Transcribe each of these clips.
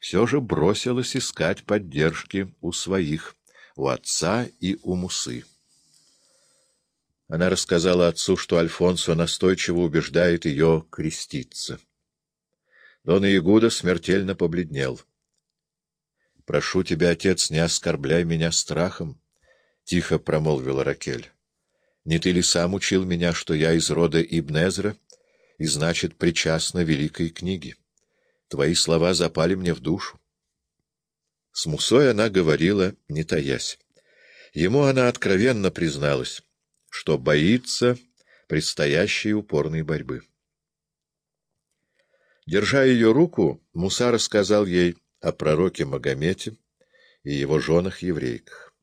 все же бросилась искать поддержки у своих, у отца и у Мусы. Она рассказала отцу, что Альфонсо настойчиво убеждает ее креститься. Дон Иегуда смертельно побледнел. — Прошу тебя, отец, не оскорбляй меня страхом, — тихо промолвила Ракель. — Не ты ли сам учил меня, что я из рода Ибнезра и, значит, причастна великой книге? Твои слова запали мне в душу. С Мусой она говорила, не таясь. Ему она откровенно призналась что боится предстоящей упорной борьбы. Держа ее руку, Муса рассказал ей о пророке Магомете и его женах-еврейках.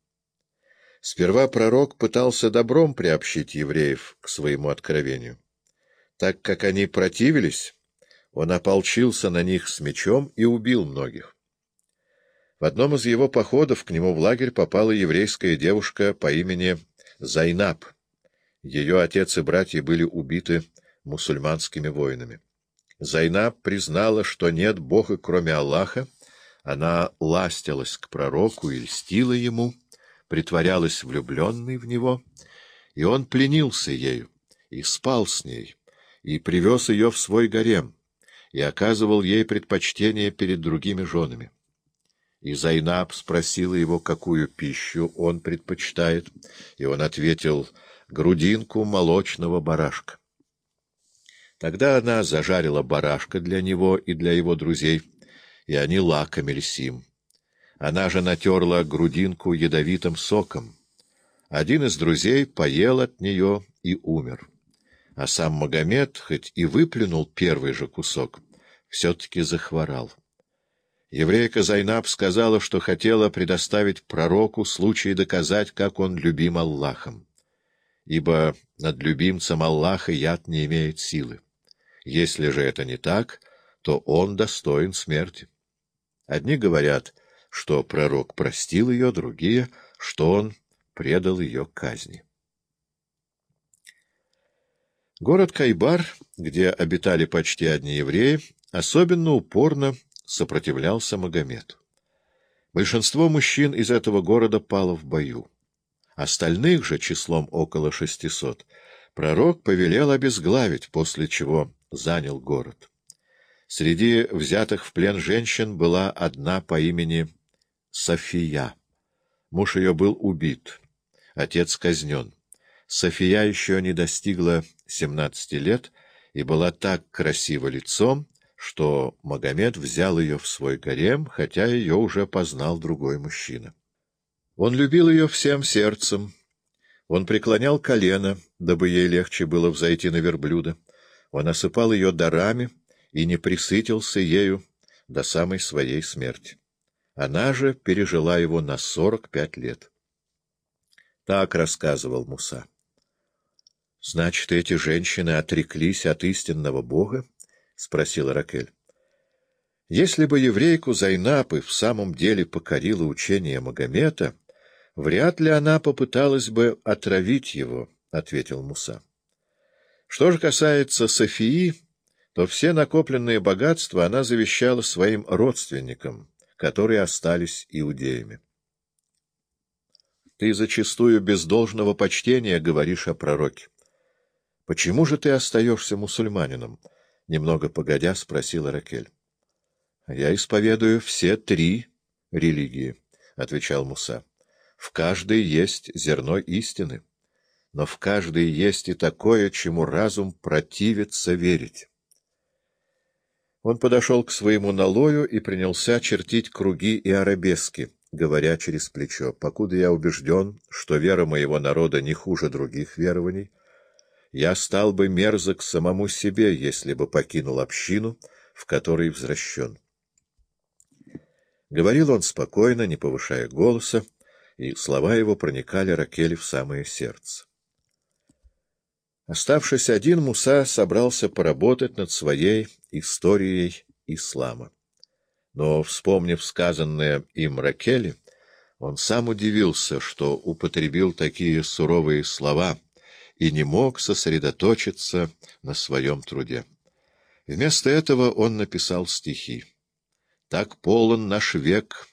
Сперва пророк пытался добром приобщить евреев к своему откровению. Так как они противились, он ополчился на них с мечом и убил многих. В одном из его походов к нему в лагерь попала еврейская девушка по имени Зайнаб — ее отец и братья были убиты мусульманскими воинами. Зайна признала, что нет Бога, кроме Аллаха. Она ластилась к пророку и льстила ему, притворялась влюбленной в него, и он пленился ею, и спал с ней, и привез ее в свой гарем, и оказывал ей предпочтение перед другими женами. И Зайнаб спросила его, какую пищу он предпочитает, и он ответил — грудинку молочного барашка. Тогда она зажарила барашка для него и для его друзей, и они лакомились им. Она же натерла грудинку ядовитым соком. Один из друзей поел от нее и умер. А сам Магомед, хоть и выплюнул первый же кусок, все-таки захворал. Еврейка Зайнаб сказала, что хотела предоставить пророку случай доказать, как он любим Аллахом ибо над любимцем Аллаха яд не имеет силы. Если же это не так, то он достоин смерти. Одни говорят, что пророк простил ее, другие, что он предал ее казни. Город Кайбар, где обитали почти одни евреи, особенно упорно сопротивлялся Магомету. Большинство мужчин из этого города пало в бою. Остальных же, числом около шестисот, пророк повелел обезглавить, после чего занял город. Среди взятых в плен женщин была одна по имени София. Муж ее был убит, отец казнен. София еще не достигла семнадцати лет и была так красива лицом, что Магомед взял ее в свой гарем, хотя ее уже познал другой мужчина. Он любил ее всем сердцем. Он преклонял колено, дабы ей легче было взойти на верблюда. Он осыпал ее дарами и не присытился ею до самой своей смерти. Она же пережила его на сорок пять лет. Так рассказывал Муса. — Значит, эти женщины отреклись от истинного Бога? — спросила Ракель. — Если бы еврейку Зайнап и в самом деле покорила учение Магомета... Вряд ли она попыталась бы отравить его, — ответил Муса. Что же касается Софии, то все накопленные богатства она завещала своим родственникам, которые остались иудеями. Ты зачастую без должного почтения говоришь о пророке. Почему же ты остаешься мусульманином? Немного погодя спросила Ракель. — Я исповедую все три религии, — отвечал Муса. В каждой есть зерно истины, но в каждой есть и такое, чему разум противится верить. Он подошел к своему налою и принялся чертить круги и арабески, говоря через плечо, «Покуда я убежден, что вера моего народа не хуже других верований, я стал бы мерзок самому себе, если бы покинул общину, в которой возвращен». Говорил он спокойно, не повышая голоса, и слова его проникали Ракели в самое сердце. Оставшись один, Муса собрался поработать над своей историей ислама. Но, вспомнив сказанное им Ракели, он сам удивился, что употребил такие суровые слова и не мог сосредоточиться на своем труде. Вместо этого он написал стихи. Так полон наш век